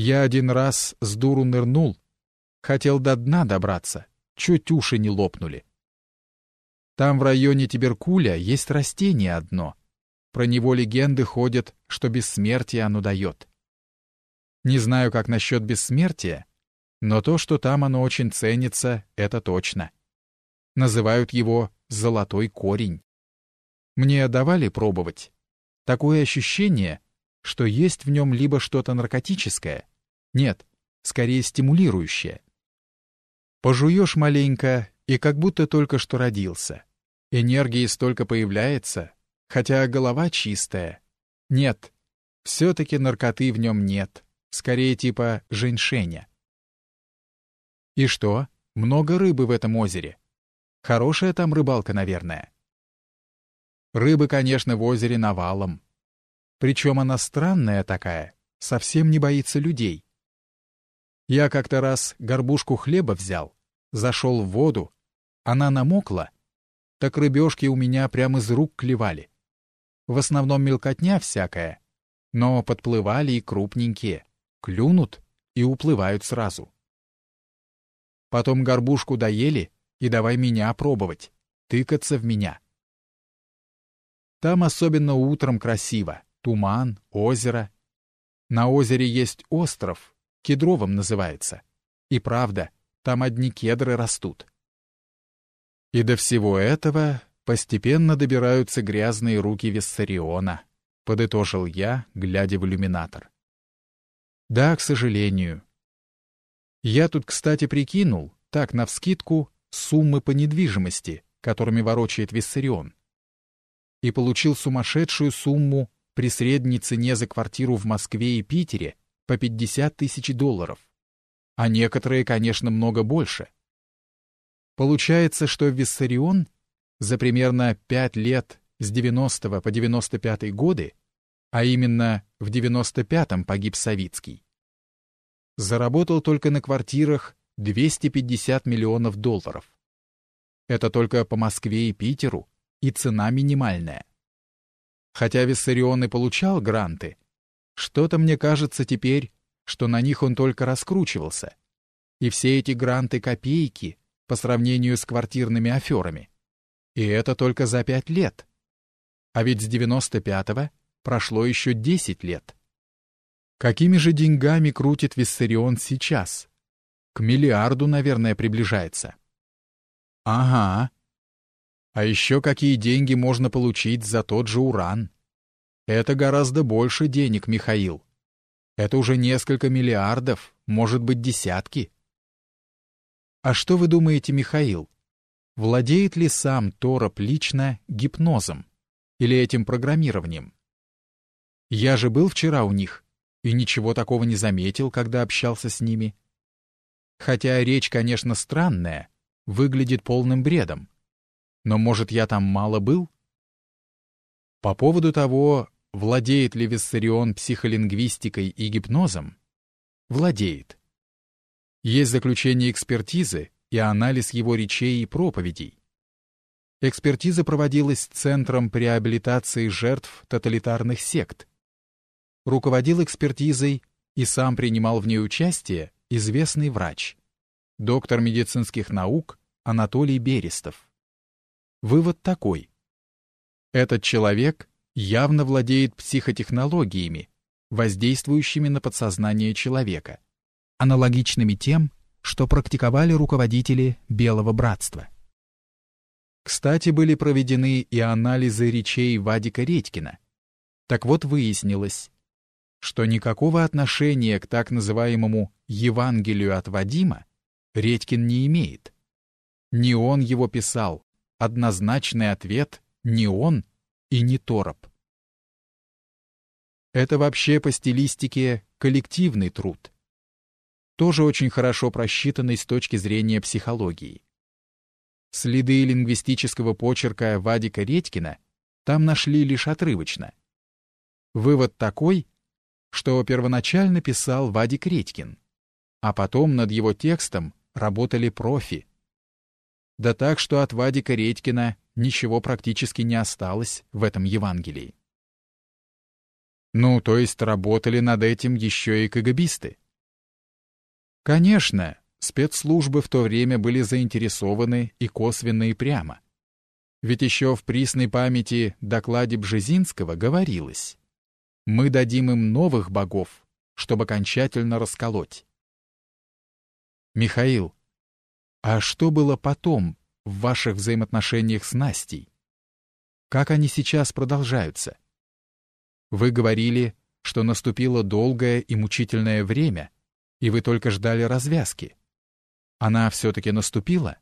Я один раз с дуру нырнул, хотел до дна добраться, чуть уши не лопнули. Там в районе Тиберкуля есть растение одно. Про него легенды ходят, что бессмертие оно дает. Не знаю, как насчет бессмертия, но то, что там оно очень ценится, это точно. Называют его «золотой корень». Мне давали пробовать. Такое ощущение, что есть в нем либо что-то наркотическое, нет, скорее стимулирующее. Пожуешь маленько, и как будто только что родился. Энергии столько появляется, хотя голова чистая. Нет, все-таки наркоты в нем нет, скорее типа женьшеня. И что, много рыбы в этом озере? Хорошая там рыбалка, наверное. Рыбы, конечно, в озере навалом. Причем она странная такая, совсем не боится людей. Я как-то раз горбушку хлеба взял, зашел в воду, она намокла, так рыбешки у меня прямо из рук клевали. В основном мелкотня всякая, но подплывали и крупненькие, клюнут и уплывают сразу. Потом горбушку доели и давай меня пробовать, тыкаться в меня. Там особенно утром красиво. Туман, озеро. На озере есть остров, Кедровым называется. И правда, там одни кедры растут. И до всего этого постепенно добираются грязные руки Виссариона, подытожил я, глядя в иллюминатор. Да, к сожалению. Я тут, кстати, прикинул, так, навскидку, суммы по недвижимости, которыми ворочает Виссарион и получил сумасшедшую сумму при средней цене за квартиру в Москве и Питере по 50 тысяч долларов. А некоторые, конечно, много больше. Получается, что Виссарион за примерно 5 лет с 90 по 95 годы, а именно в 95-м погиб Савицкий, заработал только на квартирах 250 миллионов долларов. Это только по Москве и Питеру, и цена минимальная. Хотя Виссарион и получал гранты, что-то мне кажется теперь, что на них он только раскручивался. И все эти гранты копейки по сравнению с квартирными аферами. И это только за пять лет. А ведь с 95-го прошло еще 10 лет. Какими же деньгами крутит Виссарион сейчас? К миллиарду, наверное, приближается. Ага, а еще какие деньги можно получить за тот же уран? Это гораздо больше денег, Михаил. Это уже несколько миллиардов, может быть, десятки. А что вы думаете, Михаил? Владеет ли сам Тороп лично гипнозом или этим программированием? Я же был вчера у них и ничего такого не заметил, когда общался с ними. Хотя речь, конечно, странная, выглядит полным бредом. Но, может, я там мало был? По поводу того, владеет ли Виссарион психолингвистикой и гипнозом, владеет. Есть заключение экспертизы и анализ его речей и проповедей. Экспертиза проводилась Центром по реабилитации жертв тоталитарных сект. Руководил экспертизой и сам принимал в ней участие известный врач, доктор медицинских наук Анатолий Берестов. Вывод такой. Этот человек явно владеет психотехнологиями, воздействующими на подсознание человека, аналогичными тем, что практиковали руководители Белого Братства. Кстати, были проведены и анализы речей Вадика Редькина. Так вот выяснилось, что никакого отношения к так называемому «Евангелию от Вадима» Редькин не имеет. Не он его писал, однозначный ответ не он и не Тороп. Это вообще по стилистике коллективный труд. Тоже очень хорошо просчитанный с точки зрения психологии. Следы лингвистического почерка Вадика Редькина там нашли лишь отрывочно. Вывод такой, что первоначально писал Вадик Редькин, а потом над его текстом работали профи, да так, что от Вадика Редькина ничего практически не осталось в этом Евангелии. Ну, то есть работали над этим еще и кагабисты, Конечно, спецслужбы в то время были заинтересованы и косвенно, и прямо. Ведь еще в присной памяти докладе Бжезинского говорилось «Мы дадим им новых богов, чтобы окончательно расколоть». Михаил, а что было потом в ваших взаимоотношениях с Настей? Как они сейчас продолжаются? Вы говорили, что наступило долгое и мучительное время, и вы только ждали развязки. Она все-таки наступила?